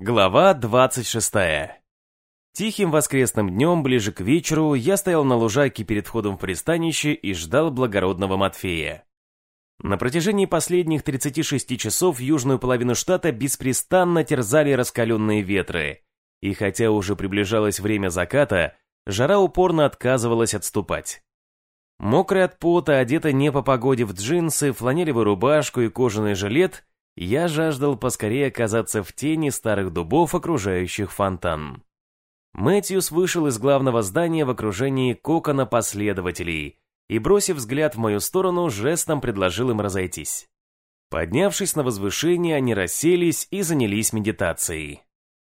Глава 26. Тихим воскресным днем, ближе к вечеру, я стоял на лужайке перед входом в пристанище и ждал благородного Матфея. На протяжении последних 36 часов южную половину штата беспрестанно терзали раскаленные ветры, и хотя уже приближалось время заката, жара упорно отказывалась отступать. Мокрый от пота, одетый не по погоде в джинсы, фланелевую рубашку и кожаный жилет, я жаждал поскорее оказаться в тени старых дубов, окружающих фонтан. Мэтьюс вышел из главного здания в окружении кокона последователей и, бросив взгляд в мою сторону, жестом предложил им разойтись. Поднявшись на возвышение, они расселись и занялись медитацией.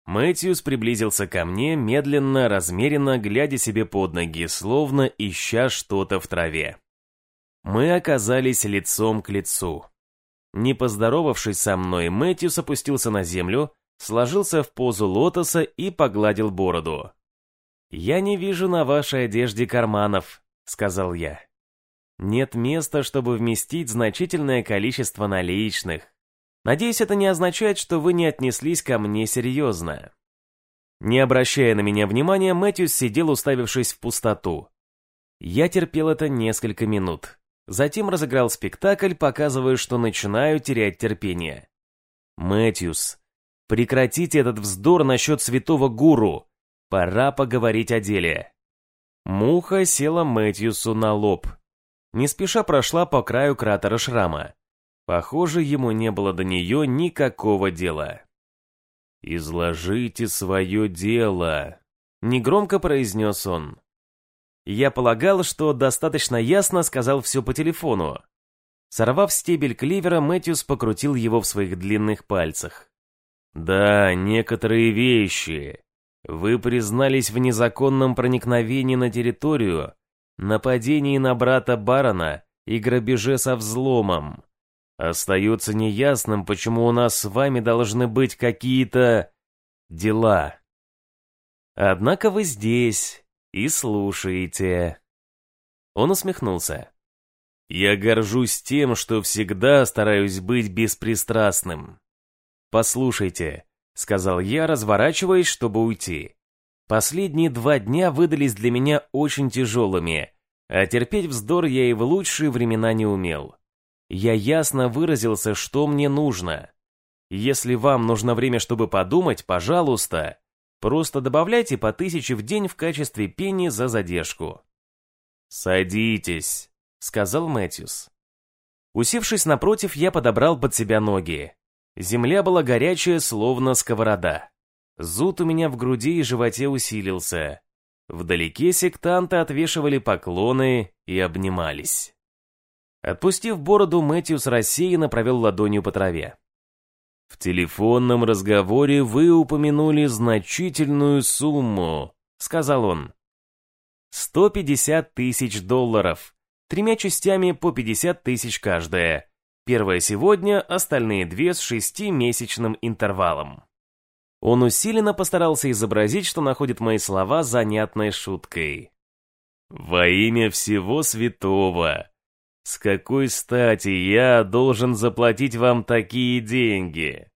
Мэтьюс приблизился ко мне, медленно, размеренно, глядя себе под ноги, словно ища что-то в траве. Мы оказались лицом к лицу. Не поздоровавшись со мной, Мэтьюс опустился на землю, сложился в позу лотоса и погладил бороду. «Я не вижу на вашей одежде карманов», — сказал я. «Нет места, чтобы вместить значительное количество наличных. Надеюсь, это не означает, что вы не отнеслись ко мне серьезно». Не обращая на меня внимания, Мэтьюс сидел, уставившись в пустоту. Я терпел это несколько минут. Затем разыграл спектакль, показывая, что начинаю терять терпение. «Мэтьюс, прекратите этот вздор насчет святого гуру. Пора поговорить о деле». Муха села Мэтьюсу на лоб. Не спеша прошла по краю кратера шрама. Похоже, ему не было до нее никакого дела. «Изложите свое дело», — негромко произнес он. Я полагал, что достаточно ясно сказал все по телефону. Сорвав стебель кливера, Мэтьюс покрутил его в своих длинных пальцах. «Да, некоторые вещи. Вы признались в незаконном проникновении на территорию, нападении на брата барона и грабеже со взломом. Остается неясным, почему у нас с вами должны быть какие-то... дела. Однако вы здесь, и слушаете». Он усмехнулся. «Я горжусь тем, что всегда стараюсь быть беспристрастным». «Послушайте», — сказал я, разворачиваясь, чтобы уйти. «Последние два дня выдались для меня очень тяжелыми, а терпеть вздор я и в лучшие времена не умел. Я ясно выразился, что мне нужно. Если вам нужно время, чтобы подумать, пожалуйста, Просто добавляйте по тысяче в день в качестве пени за задержку. «Садитесь», — сказал Мэтьюс. Усевшись напротив, я подобрал под себя ноги. Земля была горячая, словно сковорода. Зуд у меня в груди и животе усилился. Вдалеке сектанты отвешивали поклоны и обнимались. Отпустив бороду, Мэтьюс рассеянно провел ладонью по траве. В телефонном разговоре вы упомянули значительную сумму, сказал он. 150 тысяч долларов. Тремя частями по 50 тысяч каждая. Первая сегодня, остальные две с шестимесячным интервалом. Он усиленно постарался изобразить, что находит мои слова занятной шуткой. «Во имя всего святого! С какой стати я должен заплатить вам такие деньги?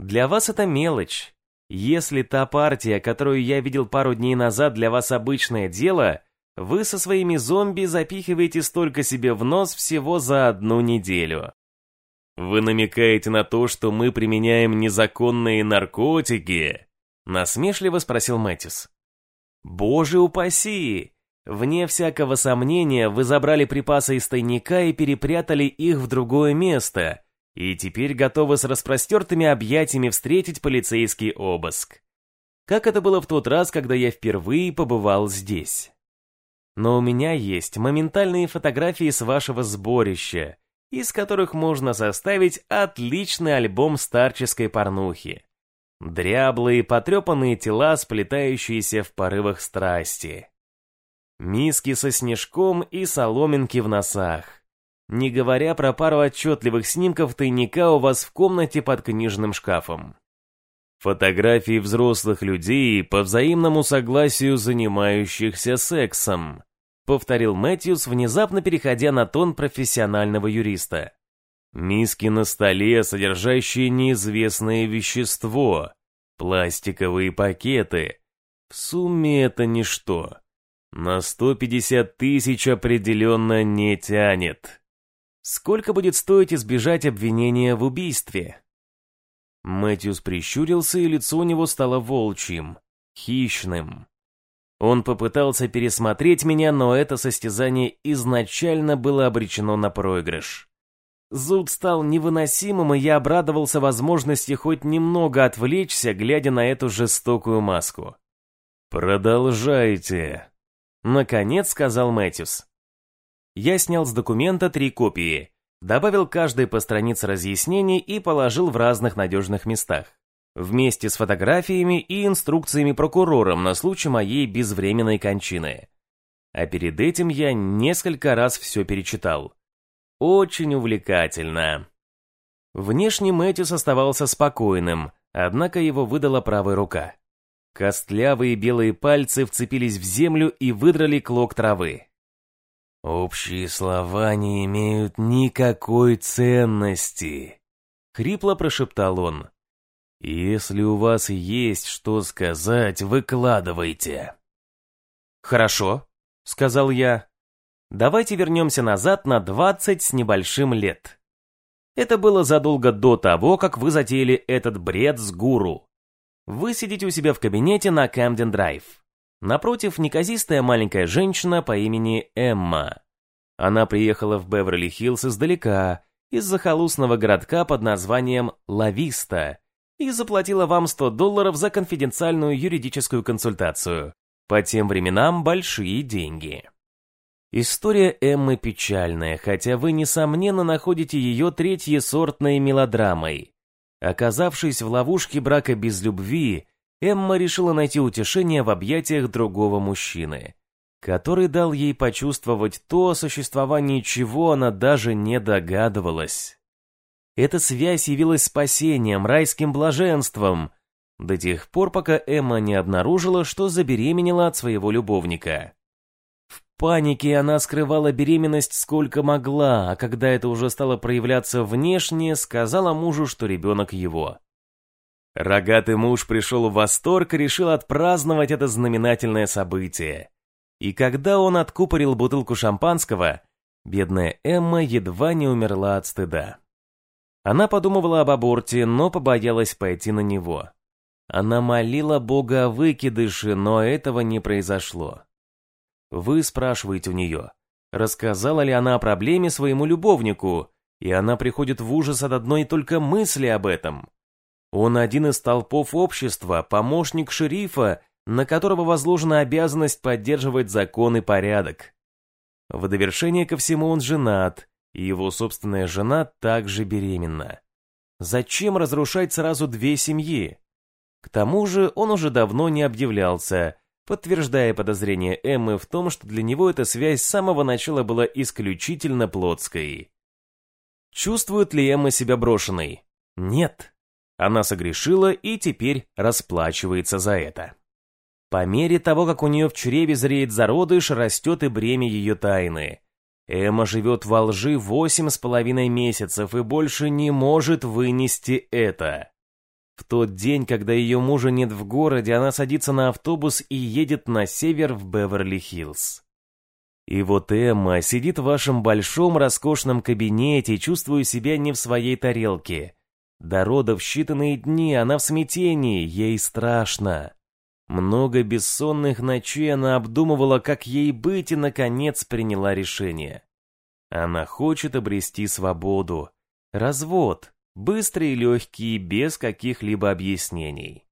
Для вас это мелочь. Если та партия, которую я видел пару дней назад, для вас обычное дело, вы со своими зомби запихиваете столько себе в нос всего за одну неделю. Вы намекаете на то, что мы применяем незаконные наркотики? Насмешливо спросил Мэтис. Боже упаси! Вне всякого сомнения, вы забрали припасы из тайника и перепрятали их в другое место, и теперь готовы с распростертыми объятиями встретить полицейский обыск. Как это было в тот раз, когда я впервые побывал здесь. Но у меня есть моментальные фотографии с вашего сборища, из которых можно составить отличный альбом старческой порнухи. Дряблые, потрепанные тела, сплетающиеся в порывах страсти миски со снежком и соломинки в носах. Не говоря про пару отчетливых снимков тайника у вас в комнате под книжным шкафом. Фотографии взрослых людей по взаимному согласию занимающихся сексом, повторил Мэтьюс, внезапно переходя на тон профессионального юриста. Миски на столе, содержащие неизвестное вещество, пластиковые пакеты. В сумме это ничто. На 150 тысяч определенно не тянет. Сколько будет стоить избежать обвинения в убийстве? Мэтьюс прищурился, и лицо у него стало волчьим, хищным. Он попытался пересмотреть меня, но это состязание изначально было обречено на проигрыш. Зуд стал невыносимым, и я обрадовался возможности хоть немного отвлечься, глядя на эту жестокую маску. «Продолжайте», — наконец сказал Мэтьюс. Я снял с документа три копии, добавил каждой по странице разъяснений и положил в разных надежных местах. Вместе с фотографиями и инструкциями прокурором на случай моей безвременной кончины. А перед этим я несколько раз все перечитал. Очень увлекательно. Внешне Мэтьюс оставался спокойным, однако его выдала правая рука. Костлявые белые пальцы вцепились в землю и выдрали клок травы. «Общие слова не имеют никакой ценности», — хрипло прошептал он. «Если у вас есть что сказать, выкладывайте». «Хорошо», — сказал я. Давайте вернемся назад на 20 с небольшим лет. Это было задолго до того, как вы затеяли этот бред с гуру. Вы сидите у себя в кабинете на Камден-драйв. Напротив неказистая маленькая женщина по имени Эмма. Она приехала в Беверли-Хиллз издалека, из захолустного городка под названием Лависта, и заплатила вам 100 долларов за конфиденциальную юридическую консультацию. По тем временам большие деньги. История Эммы печальная, хотя вы, несомненно, находите ее третьесортной мелодрамой. Оказавшись в ловушке брака без любви, Эмма решила найти утешение в объятиях другого мужчины, который дал ей почувствовать то, о существовании чего она даже не догадывалась. Эта связь явилась спасением, райским блаженством, до тех пор, пока Эмма не обнаружила, что забеременела от своего любовника. Панике она скрывала беременность сколько могла, а когда это уже стало проявляться внешне, сказала мужу, что ребенок его. Рогатый муж пришел в восторг и решил отпраздновать это знаменательное событие. И когда он откупорил бутылку шампанского, бедная Эмма едва не умерла от стыда. Она подумывала об аборте, но побоялась пойти на него. Она молила Бога о выкидыше, но этого не произошло. Вы спрашиваете у нее, рассказала ли она о проблеме своему любовнику, и она приходит в ужас от одной только мысли об этом. Он один из толпов общества, помощник шерифа, на которого возложена обязанность поддерживать закон и порядок. В довершение ко всему он женат, и его собственная жена также беременна. Зачем разрушать сразу две семьи? К тому же он уже давно не объявлялся, подтверждая подозрение Эммы в том, что для него эта связь с самого начала была исключительно плотской. Чувствует ли Эмма себя брошенной? Нет. Она согрешила и теперь расплачивается за это. По мере того, как у нее в чреве зреет зародыш, растет и бремя ее тайны. Эмма живет во лжи восемь с половиной месяцев и больше не может вынести это. В тот день, когда ее мужа нет в городе, она садится на автобус и едет на север в Беверли-Хиллз. И вот Эмма сидит в вашем большом роскошном кабинете, чувствуя себя не в своей тарелке. До рода в считанные дни она в смятении, ей страшно. Много бессонных ночей она обдумывала, как ей быть, и, наконец, приняла решение. Она хочет обрести свободу. Развод, быстрый и легкий, без каких-либо объяснений.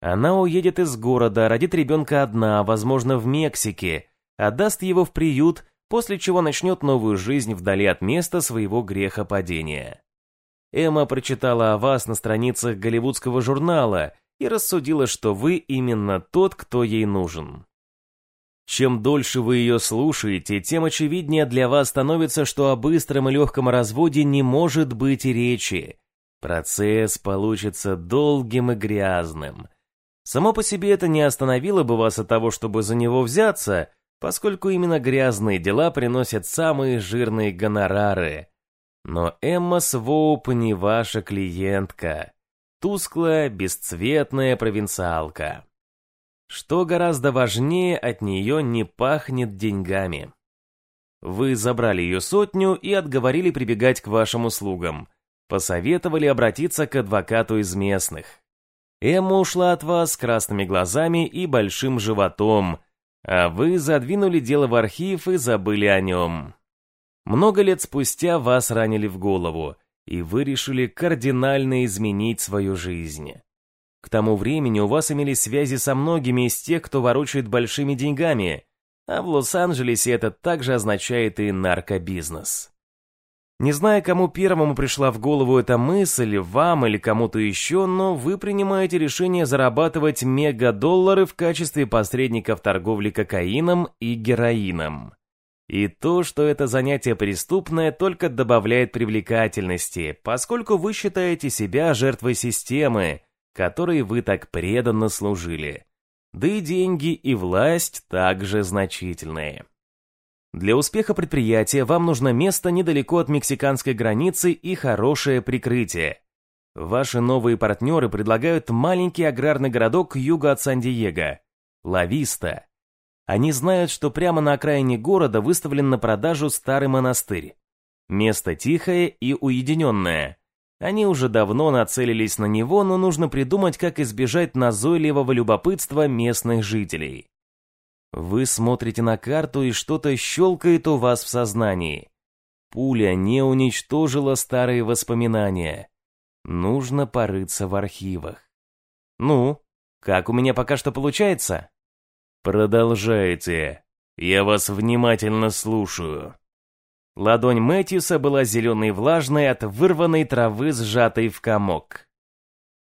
Она уедет из города, родит ребенка одна, возможно, в Мексике, отдаст его в приют, после чего начнет новую жизнь вдали от места своего грехопадения. Эмма прочитала о вас на страницах голливудского журнала и рассудила, что вы именно тот, кто ей нужен. Чем дольше вы ее слушаете, тем очевиднее для вас становится, что о быстром и легком разводе не может быть речи. Процесс получится долгим и грязным. Само по себе это не остановило бы вас от того, чтобы за него взяться, поскольку именно грязные дела приносят самые жирные гонорары. Но Эмма Своуп не ваша клиентка. тусклая, бесцветная провинциалка. Что гораздо важнее, от нее не пахнет деньгами. Вы забрали ее сотню и отговорили прибегать к вашим услугам. Посоветовали обратиться к адвокату из местных. Эмма ушла от вас с красными глазами и большим животом, а вы задвинули дело в архив и забыли о нем. Много лет спустя вас ранили в голову, и вы решили кардинально изменить свою жизнь. К тому времени у вас имелись связи со многими из тех, кто ворочает большими деньгами, а в Лос-Анджелесе это также означает и наркобизнес. Не знаю, кому первому пришла в голову эта мысль, вам или кому-то еще, но вы принимаете решение зарабатывать мегадоллары в качестве посредников торговли кокаином и героином. И то, что это занятие преступное, только добавляет привлекательности, поскольку вы считаете себя жертвой системы, которой вы так преданно служили. Да и деньги и власть также значительные. Для успеха предприятия вам нужно место недалеко от мексиканской границы и хорошее прикрытие. Ваши новые партнеры предлагают маленький аграрный городок юга от Сан-Диего – Лависта. Они знают, что прямо на окраине города выставлен на продажу старый монастырь. Место тихое и уединенное, они уже давно нацелились на него, но нужно придумать, как избежать назойливого любопытства местных жителей. Вы смотрите на карту, и что-то щелкает у вас в сознании. Пуля не уничтожила старые воспоминания. Нужно порыться в архивах. Ну, как у меня пока что получается? Продолжайте. Я вас внимательно слушаю. Ладонь Мэтьюса была зеленой и влажной от вырванной травы, сжатой в комок.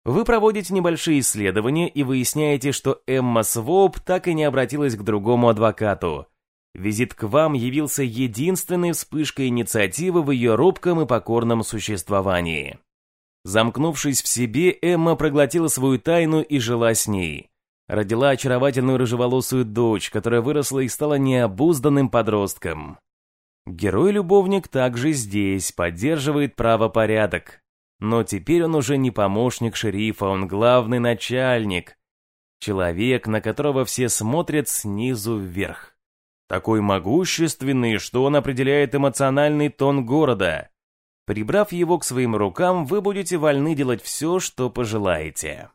Вы проводите небольшие исследования и выясняете, что Эмма Своуп так и не обратилась к другому адвокату. Визит к вам явился единственной вспышкой инициативы в ее робком и покорном существовании. Замкнувшись в себе, Эмма проглотила свою тайну и жила с ней. Родила очаровательную рыжеволосую дочь, которая выросла и стала необузданным подростком. Герой-любовник также здесь, поддерживает правопорядок. Но теперь он уже не помощник шерифа, он главный начальник. Человек, на которого все смотрят снизу вверх. Такой могущественный, что он определяет эмоциональный тон города. Прибрав его к своим рукам, вы будете вольны делать все, что пожелаете.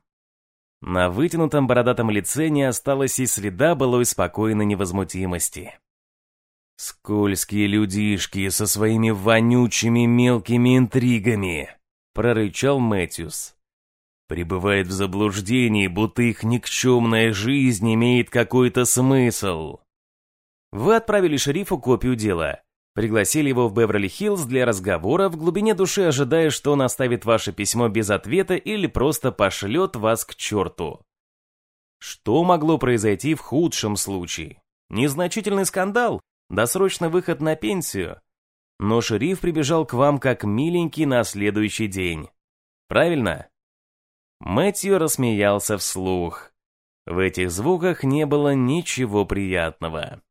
На вытянутом бородатом лице не осталось и следа былой спокойной невозмутимости. «Скользкие людишки со своими вонючими мелкими интригами!» — прорычал Мэтьюс. «Пребывает в заблуждении, будто их никчемная жизнь имеет какой-то смысл». Вы отправили шерифу копию дела, пригласили его в Беверли-Хиллз для разговора, в глубине души ожидая, что он оставит ваше письмо без ответа или просто пошлет вас к черту. Что могло произойти в худшем случае? Незначительный скандал? Досрочный выход на пенсию. Но шериф прибежал к вам как миленький на следующий день. Правильно? Мэтью рассмеялся вслух. В этих звуках не было ничего приятного.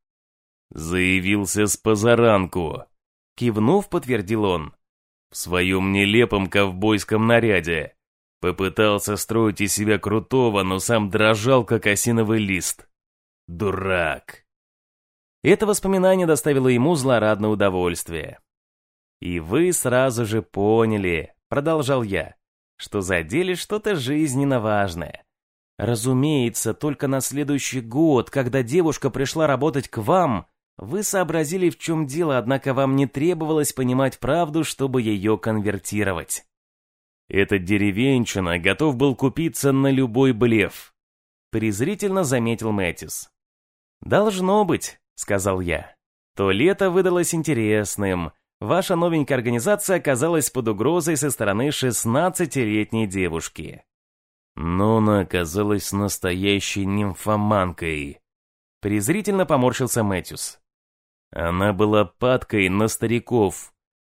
«Заявился с позаранку», — кивнув, подтвердил он. «В своем нелепом ковбойском наряде. Попытался строить из себя крутого, но сам дрожал, как осиновый лист. Дурак!» Это воспоминание доставило ему злорадное удовольствие. «И вы сразу же поняли», — продолжал я, «что задели что-то жизненно важное. Разумеется, только на следующий год, когда девушка пришла работать к вам, вы сообразили, в чем дело, однако вам не требовалось понимать правду, чтобы ее конвертировать. Этот деревенщина готов был купиться на любой блеф», — презрительно заметил Мэтис. «Должно быть», сказал я. То лето выдалось интересным. Ваша новенькая организация оказалась под угрозой со стороны 16-летней девушки. Но она оказалась настоящей нимфоманкой. Презрительно поморщился Мэтьюс. Она была падкой на стариков.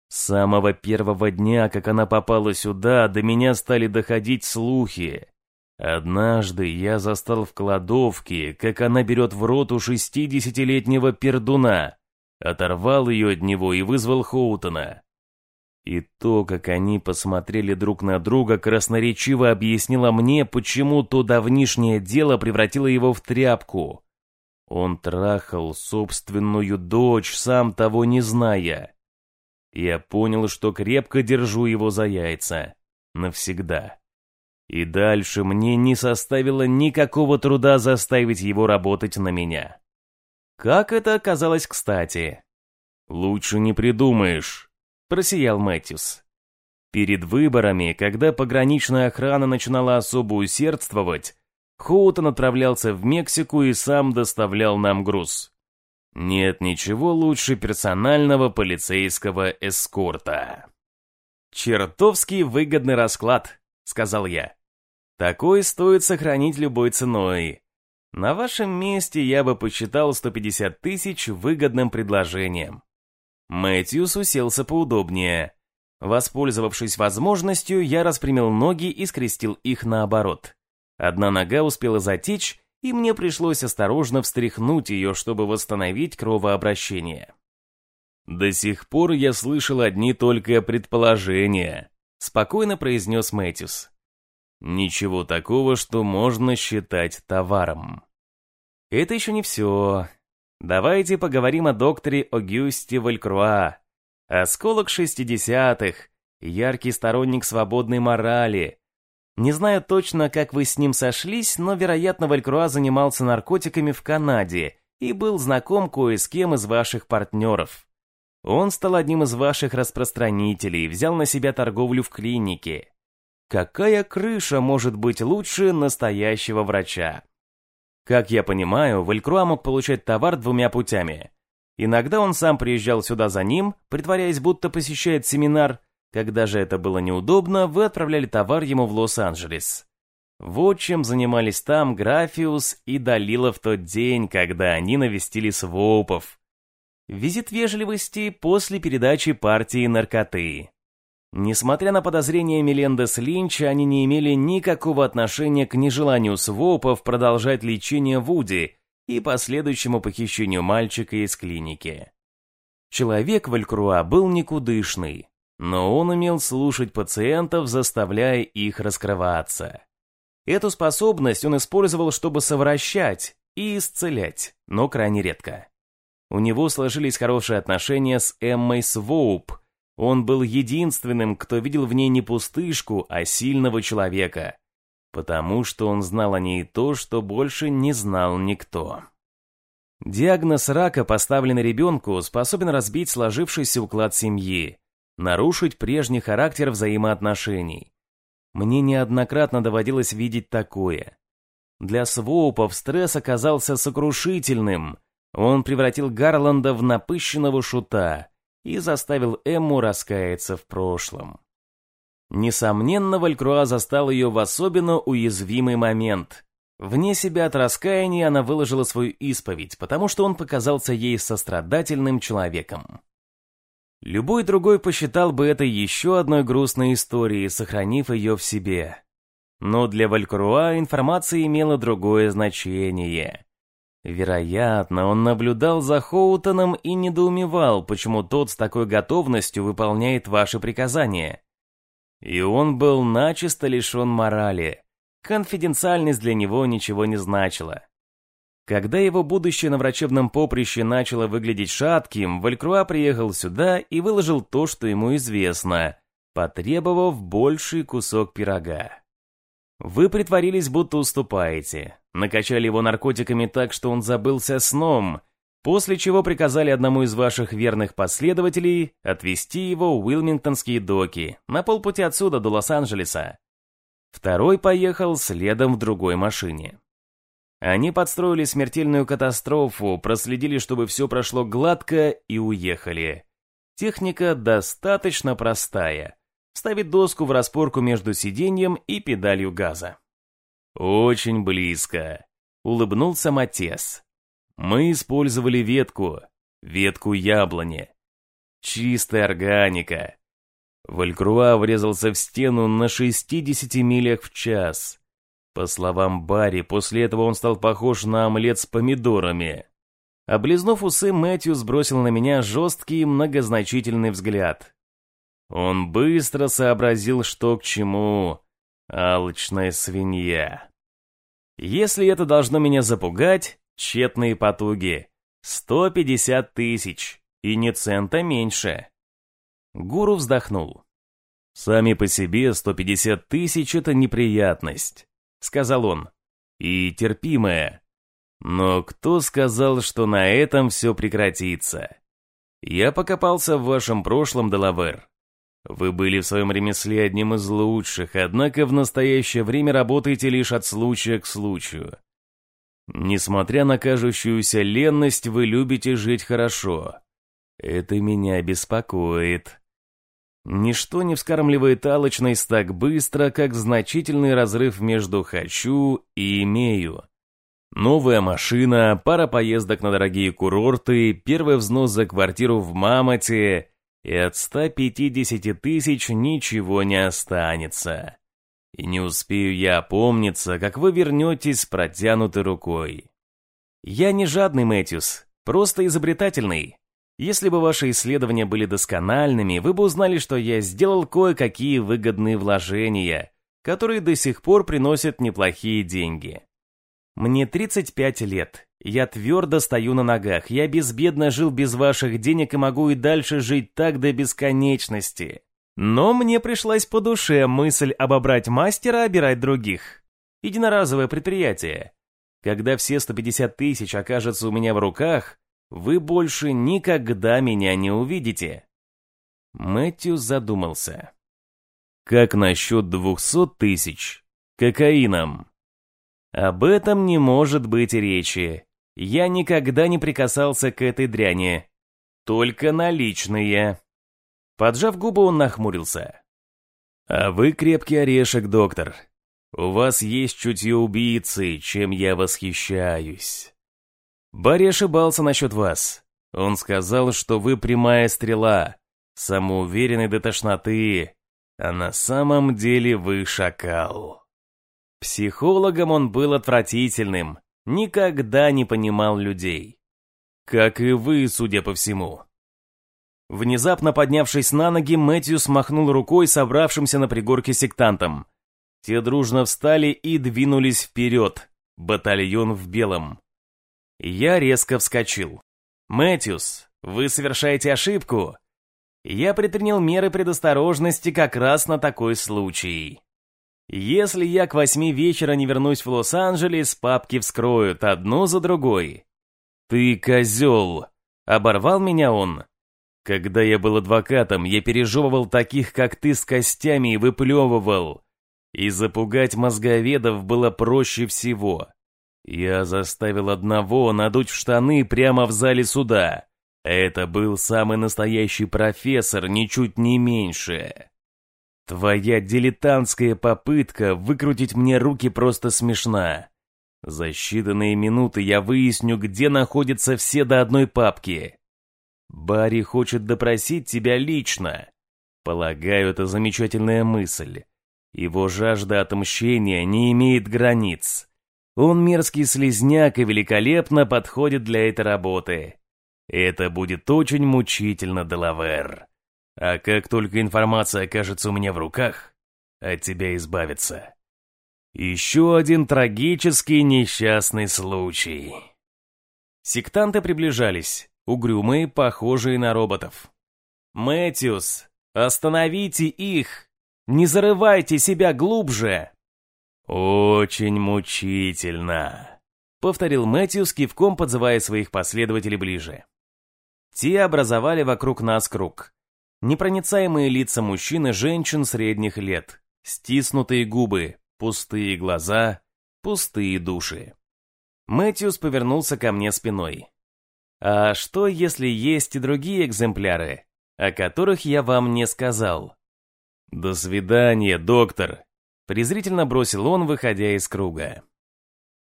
С самого первого дня, как она попала сюда, до меня стали доходить слухи. Однажды я застал в кладовке, как она берет в рот у шестидесятилетнего пердуна. Оторвал ее от него и вызвал Хоутона. И то, как они посмотрели друг на друга, красноречиво объяснило мне, почему то давнишнее дело превратило его в тряпку. Он трахал собственную дочь, сам того не зная. Я понял, что крепко держу его за яйца. Навсегда. И дальше мне не составило никакого труда заставить его работать на меня. Как это оказалось кстати? «Лучше не придумаешь», — просиял Мэтьюс. Перед выборами, когда пограничная охрана начинала особо усердствовать, Хоутон отправлялся в Мексику и сам доставлял нам груз. Нет ничего лучше персонального полицейского эскорта. «Чертовски выгодный расклад», — сказал я. «Такой стоит сохранить любой ценой. На вашем месте я бы посчитал 150 тысяч выгодным предложением». Мэтьюс уселся поудобнее. Воспользовавшись возможностью, я распрямил ноги и скрестил их наоборот. Одна нога успела затечь, и мне пришлось осторожно встряхнуть ее, чтобы восстановить кровообращение. «До сих пор я слышал одни только предположения», — спокойно произнес Мэтьюс. «Ничего такого, что можно считать товаром». «Это еще не все. Давайте поговорим о докторе Огюсте Валькруа. Осколок шестидесятых, яркий сторонник свободной морали, не знаю точно, как вы с ним сошлись, но, вероятно, Валькруа занимался наркотиками в Канаде и был знаком кое с кем из ваших партнеров. Он стал одним из ваших распространителей, взял на себя торговлю в клинике. Какая крыша может быть лучше настоящего врача? Как я понимаю, Валькруа мог получать товар двумя путями. Иногда он сам приезжал сюда за ним, притворяясь, будто посещает семинар, когда же это было неудобно, вы отправляли товар ему в Лос-Анджелес. Вот чем занимались там Графиус и Далила в тот день, когда они навестили Своупов. Визит вежливости после передачи партии наркоты. Несмотря на подозрения Мелендес Линча, они не имели никакого отношения к нежеланию Своупов продолжать лечение Вуди и последующему похищению мальчика из клиники. Человек Валькруа был никудышный, но он умел слушать пациентов, заставляя их раскрываться. Эту способность он использовал, чтобы совращать и исцелять, но крайне редко. У него сложились хорошие отношения с Эммой Своуп. Он был единственным, кто видел в ней не пустышку, а сильного человека, потому что он знал о ней то, что больше не знал никто. Диагноз рака, поставленный ребенку, способен разбить сложившийся уклад семьи, нарушить прежний характер взаимоотношений. Мне неоднократно доводилось видеть такое. Для Своупов стресс оказался сокрушительным. Он превратил Гарланда в напыщенного шута и заставил Эмму раскаяться в прошлом. Несомненно, Валькруа застал ее в особенно уязвимый момент. Вне себя от раскаяния она выложила свою исповедь, потому что он показался ей сострадательным человеком. Любой другой посчитал бы это еще одной грустной историей, сохранив ее в себе. Но для Валькруа информация имела другое значение. Вероятно, он наблюдал за Хоутоном и недоумевал, почему тот с такой готовностью выполняет ваши приказания. И он был начисто лишен морали. Конфиденциальность для него ничего не значила. Когда его будущее на врачебном поприще начало выглядеть шатким, Валькруа приехал сюда и выложил то, что ему известно, потребовав больший кусок пирога. Вы притворились, будто уступаете, накачали его наркотиками так, что он забылся сном, после чего приказали одному из ваших верных последователей отвезти его в Уилмингтонские доки на полпути отсюда до Лос-Анджелеса. Второй поехал следом в другой машине. Они подстроили смертельную катастрофу, проследили, чтобы все прошло гладко и уехали. Техника достаточно простая. Ставить доску в распорку между сиденьем и педалью газа. «Очень близко», — улыбнулся Матес. «Мы использовали ветку, ветку яблони. Чистая органика». Валькруа врезался в стену на 60 милях в час. По словам Барри, после этого он стал похож на омлет с помидорами. Облизнув усы, Мэтью сбросил на меня жесткий многозначительный взгляд. Он быстро сообразил, что к чему. Алчная свинья. Если это должно меня запугать, тщетные потуги. 150 тысяч, и не цента меньше. Гуру вздохнул. «Сами по себе 150 тысяч — это неприятность», — сказал он, — «и терпимая. Но кто сказал, что на этом все прекратится? Я покопался в вашем прошлом, Делавер. Вы были в своем ремесле одним из лучших, однако в настоящее время работаете лишь от случая к случаю. Несмотря на кажущуюся ленность, вы любите жить хорошо. Это меня беспокоит. Ничто не вскармливает алчность так быстро, как значительный разрыв между «хочу» и «имею». Новая машина, пара поездок на дорогие курорты, первый взнос за квартиру в Мамоте, и от 150 тысяч ничего не останется. И не успею я опомниться, как вы вернетесь с протянутой рукой. Я не жадный, Мэтьюс, просто изобретательный. Если бы ваши исследования были доскональными, вы бы узнали, что я сделал кое-какие выгодные вложения, которые до сих пор приносят неплохие деньги. Мне 35 лет, я твердо стою на ногах, я безбедно жил без ваших денег и могу и дальше жить так до бесконечности. Но мне пришлась по душе мысль обобрать мастера, обирать других. Единоразовое предприятие. Когда все 150 тысяч окажутся у меня в руках, вы больше никогда меня не увидите. Мэтью задумался. Как насчет 200 тысяч? Кокаином? Об этом не может быть речи. Я никогда не прикасался к этой дряни. Только наличные. Поджав губы, он нахмурился. «А вы крепкий орешек, доктор. У вас есть чутье убийцы, чем я восхищаюсь. Барри ошибался насчет вас. Он сказал, что вы прямая стрела, самоуверенный до тошноты, а на самом деле вы шакал. Психологом он был отвратительным, никогда не понимал людей. Как и вы, судя по всему. Внезапно поднявшись на ноги, Мэтью смахнул рукой собравшимся на пригорке сектантам. Те дружно встали и двинулись вперед, батальон в белом. Я резко вскочил. «Мэтьюс, вы совершаете ошибку!» Я предпринял меры предосторожности как раз на такой случай. Если я к восьми вечера не вернусь в Лос-Анджелес, папки вскроют одну за другой. «Ты козел!» — оборвал меня он. Когда я был адвокатом, я пережевывал таких, как ты, с костями и выплевывал. И запугать мозговедов было проще всего. Я заставил одного надуть в штаны прямо в зале суда. Это был самый настоящий профессор, ничуть не меньше. Твоя дилетантская попытка выкрутить мне руки просто смешна. За считанные минуты я выясню, где находятся все до одной папки. Барри хочет допросить тебя лично. Полагаю, это замечательная мысль. Его жажда отмщения не имеет границ. Он мерзкий слезняк и великолепно подходит для этой работы. Это будет очень мучительно, Делавер. А как только информация окажется у меня в руках, от тебя избавиться. Еще один трагический несчастный случай. Сектанты приближались угрюмые, похожие на роботов. «Мэтьюс, остановите их! Не зарывайте себя глубже!» «Очень мучительно», — повторил Мэтьюс, кивком подзывая своих последователей ближе. Те образовали вокруг нас круг. Непроницаемые лица мужчин и женщин средних лет, стиснутые губы, пустые глаза, пустые души. Мэтьюс повернулся ко мне спиной. А что, если есть и другие экземпляры, о которых я вам не сказал? До свидания, доктор, презрительно бросил он, выходя из круга.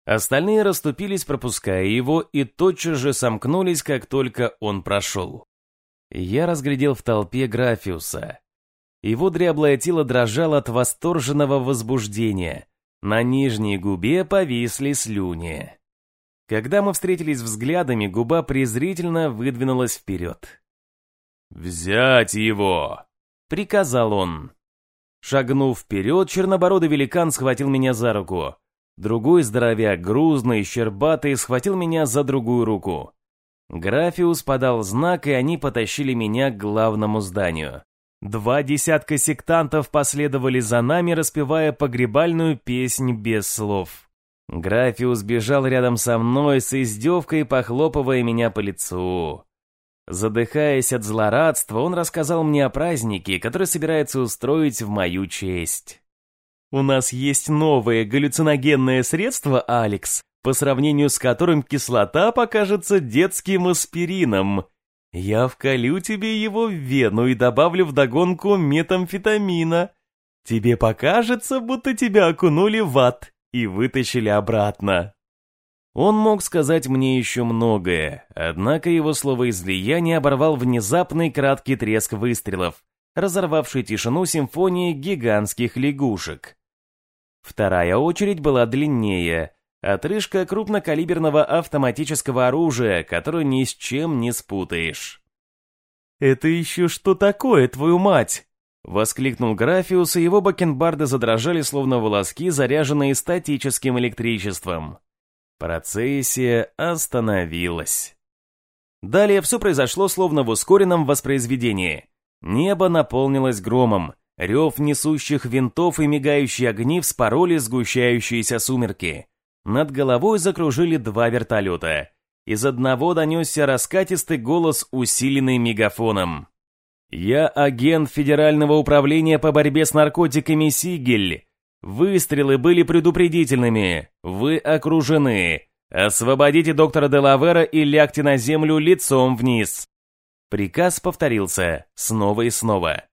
Остальные расступились, пропуская его, и тотчас же сомкнулись, как только он прошел. Я разглядел в толпе Графиуса. Его дряблое тело дрожало от восторженного возбуждения. На нижней губе повисли слюни. Когда мы встретились взглядами, губа презрительно выдвинулась вперед. «Взять его!» — приказал он. Шагнув вперед, чернобородый великан схватил меня за руку. Другой здоровяк, грузный, щербатый, схватил меня за другую руку. Графиус подал знак, и они потащили меня к главному зданию. Два десятка сектантов последовали за нами, распевая погребальную песнь без слов. Графиус бежал рядом со мной с издевкой, похлопывая меня по лицу. Задыхаясь от злорадства, он рассказал мне о празднике, который собирается устроить в мою честь. «У нас есть новое галлюциногенное средство, Алекс, по сравнению с которым кислота покажется детским аспирином. Я вколю тебе его в вену и добавлю вдогонку метамфетамина. Тебе покажется, будто тебя окунули в ад и вытащили обратно». Он мог сказать мне еще многое, однако его словоизлияние оборвал внезапный краткий треск выстрелов, разорвавший тишину симфонии гигантских лягушек. Вторая очередь была длиннее, отрыжка крупнокалиберного автоматического оружия, которую ни с чем не спутаешь. «Это еще что такое, твою мать?» Воскликнул Графиус, и его бакенбарды задрожали, словно волоски, заряженные статическим электричеством. Процессия остановилась. Далее все произошло словно в ускоренном воспроизведении. Небо наполнилось громом, рев несущих винтов и мигающие огни вспороли сгущающиеся сумерки. Над головой закружили два вертолета. Из одного донесся раскатистый голос, усиленный мегафоном. «Я агент Федерального управления по борьбе с наркотиками Сигель. Выстрелы были предупредительными. Вы окружены. Освободите доктора Делавера и лягте на землю лицом вниз. Приказ повторился снова и снова.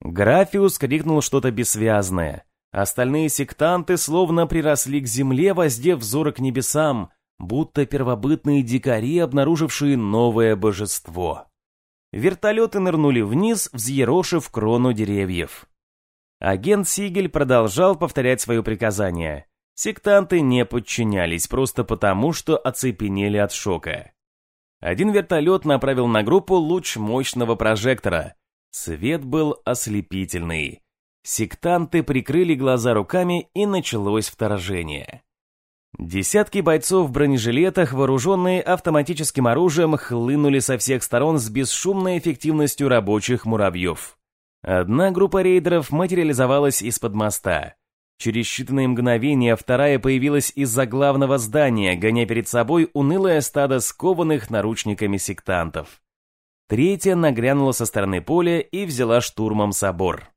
Графиус крикнул что-то бессвязное. Остальные сектанты словно приросли к земле, воздев взоры к небесам, будто первобытные дикари, обнаружившие новое божество. Вертолеты нырнули вниз, взъерошив крону деревьев. Агент Сигель продолжал повторять свое приказание. Сектанты не подчинялись просто потому, что оцепенели от шока. Один вертолет направил на группу луч мощного прожектора. Свет был ослепительный. Сектанты прикрыли глаза руками, и началось вторжение. Десятки бойцов в бронежилетах, вооруженные автоматическим оружием, хлынули со всех сторон с бесшумной эффективностью рабочих муравьев. Одна группа рейдеров материализовалась из-под моста. Через считанные мгновения вторая появилась из-за главного здания, гоня перед собой унылое стадо скованных наручниками сектантов. Третья нагрянула со стороны поля и взяла штурмом собор.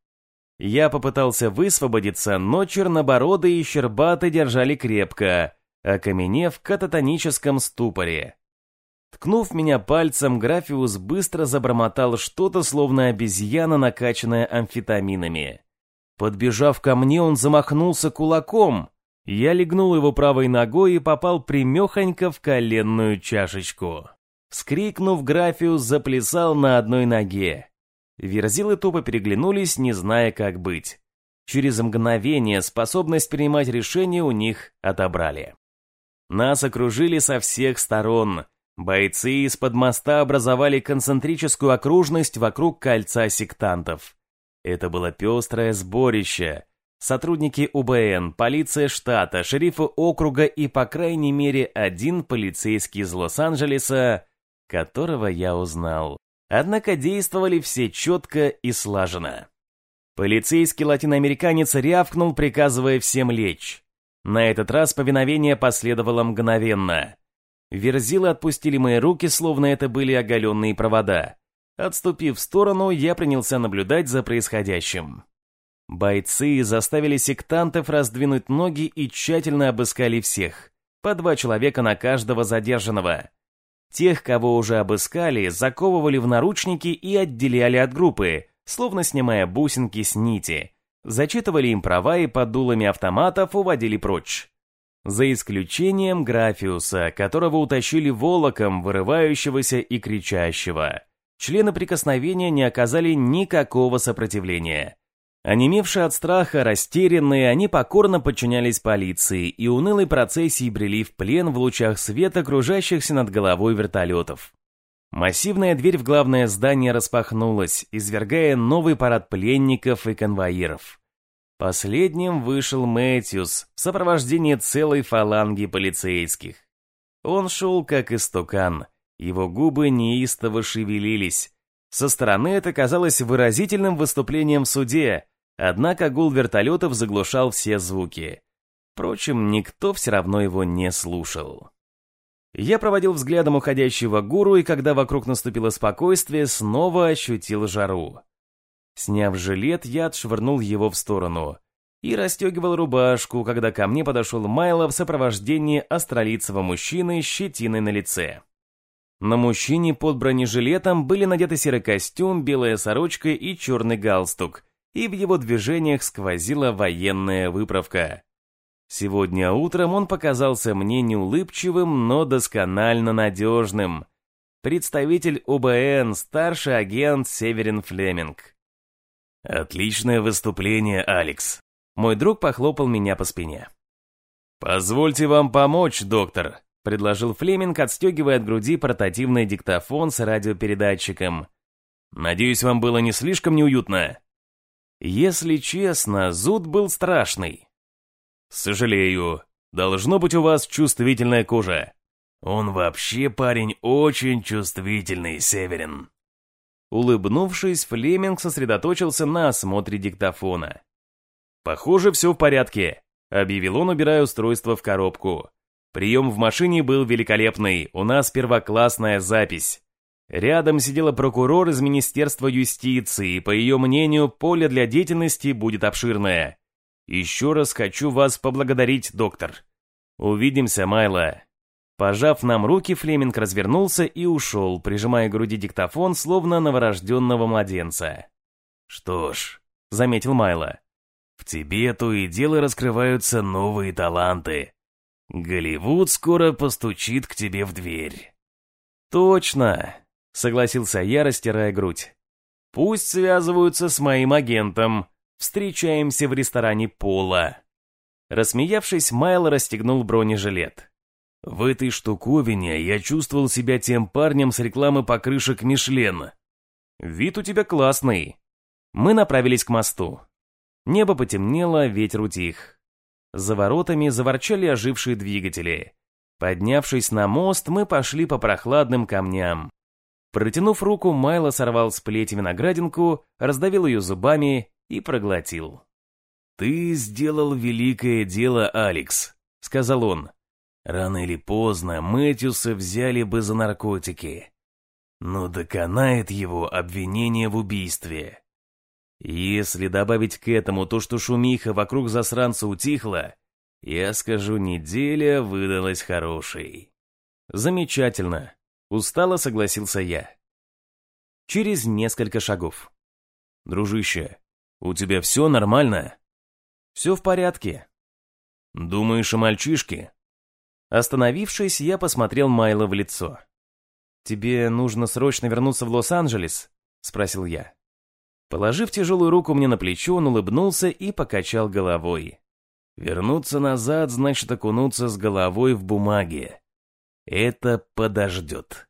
Я попытался высвободиться, но чернобородые и щербаты держали крепко, окаменев в кататоническом ступоре. Ткнув меня пальцем, Графиус быстро забормотал что-то, словно обезьяна, накачанная амфетаминами. Подбежав ко мне, он замахнулся кулаком. Я легнул его правой ногой и попал примехонько в коленную чашечку. Вскрикнув, Графиус заплясал на одной ноге. Верзилы тупо переглянулись, не зная, как быть. Через мгновение способность принимать решения у них отобрали. Нас окружили со всех сторон, Бойцы из-под моста образовали концентрическую окружность вокруг кольца сектантов. Это было пестрое сборище. Сотрудники УБН, полиция штата, шерифы округа и, по крайней мере, один полицейский из Лос-Анджелеса, которого я узнал. Однако действовали все четко и слаженно. Полицейский латиноамериканец рявкнул, приказывая всем лечь. На этот раз повиновение последовало мгновенно. Верзилы отпустили мои руки, словно это были оголенные провода. Отступив в сторону, я принялся наблюдать за происходящим. Бойцы заставили сектантов раздвинуть ноги и тщательно обыскали всех. По два человека на каждого задержанного. Тех, кого уже обыскали, заковывали в наручники и отделяли от группы, словно снимая бусинки с нити. Зачитывали им права и под дулами автоматов уводили прочь. За исключением Графиуса, которого утащили волоком, вырывающегося и кричащего. Члены прикосновения не оказали никакого сопротивления. Онемевшие от страха, растерянные, они покорно подчинялись полиции и унылой процессии брели в плен в лучах света, кружащихся над головой вертолетов. Массивная дверь в главное здание распахнулась, извергая новый парад пленников и конвоиров. Последним вышел Мэтьюс в сопровождении целой фаланги полицейских. Он шел как истукан, его губы неистово шевелились. Со стороны это казалось выразительным выступлением в суде, однако гул вертолетов заглушал все звуки. Впрочем, никто все равно его не слушал. Я проводил взглядом уходящего гуру, и когда вокруг наступило спокойствие, снова ощутил жару. Сняв жилет, я отшвырнул его в сторону и расстегивал рубашку, когда ко мне подошел Майло в сопровождении астролицего мужчины с щетиной на лице. На мужчине под бронежилетом были надеты серый костюм, белая сорочка и черный галстук, и в его движениях сквозила военная выправка. Сегодня утром он показался мне неулыбчивым, но досконально надежным. Представитель ОБН, старший агент Северин Флеминг. «Отличное выступление, Алекс», мой друг похлопал меня по спине. «Позвольте вам помочь, доктор», — предложил Флеминг, отстегивая от груди портативный диктофон с радиопередатчиком. «Надеюсь, вам было не слишком неуютно?» Если честно, зуд был страшный. «Сожалею. Должно быть у вас чувствительная кожа». «Он вообще парень очень чувствительный, Северин». Улыбнувшись, Флеминг сосредоточился на осмотре диктофона. «Похоже, все в порядке», — объявил он, убирая устройство в коробку. Прием в машине был великолепный, у нас первоклассная запись. Рядом сидела прокурор из Министерства юстиции, и, по ее мнению, поле для деятельности будет обширное. Еще раз хочу вас поблагодарить, доктор. Увидимся, Майло. Пожав нам руки, Флеминг развернулся и ушел, прижимая к груди диктофон, словно новорожденного младенца. «Что ж», — заметил Майло, в тебе то и дело раскрываются новые таланты. Голливуд скоро постучит к тебе в дверь. Точно, согласился я, растирая грудь. Пусть связываются с моим агентом. Встречаемся в ресторане Пола. Рассмеявшись, Майл расстегнул бронежилет. В этой штуковине я чувствовал себя тем парнем с рекламы покрышек Мишлен. Вид у тебя классный. Мы направились к мосту. Небо потемнело, ветер утих. За воротами заворчали ожившие двигатели. Поднявшись на мост, мы пошли по прохладным камням. Протянув руку, Майло сорвал с плети виноградинку, раздавил ее зубами и проглотил. «Ты сделал великое дело, Алекс», — сказал он. «Рано или поздно Мэтьюса взяли бы за наркотики. Но доконает его обвинение в убийстве. Если добавить к этому то, что шумиха вокруг засранца утихла, я скажу, неделя выдалась хорошей. Замечательно. Устало согласился я. Через несколько шагов. Дружище, у тебя все нормально? Все в порядке. Думаешь о мальчишке? Остановившись, я посмотрел Майло в лицо. «Тебе нужно срочно вернуться в Лос-Анджелес?» — спросил я. Положив тяжелую руку мне на плечо, он улыбнулся и покачал головой. Вернуться назад значит окунуться с головой в бумаге. Это подождет.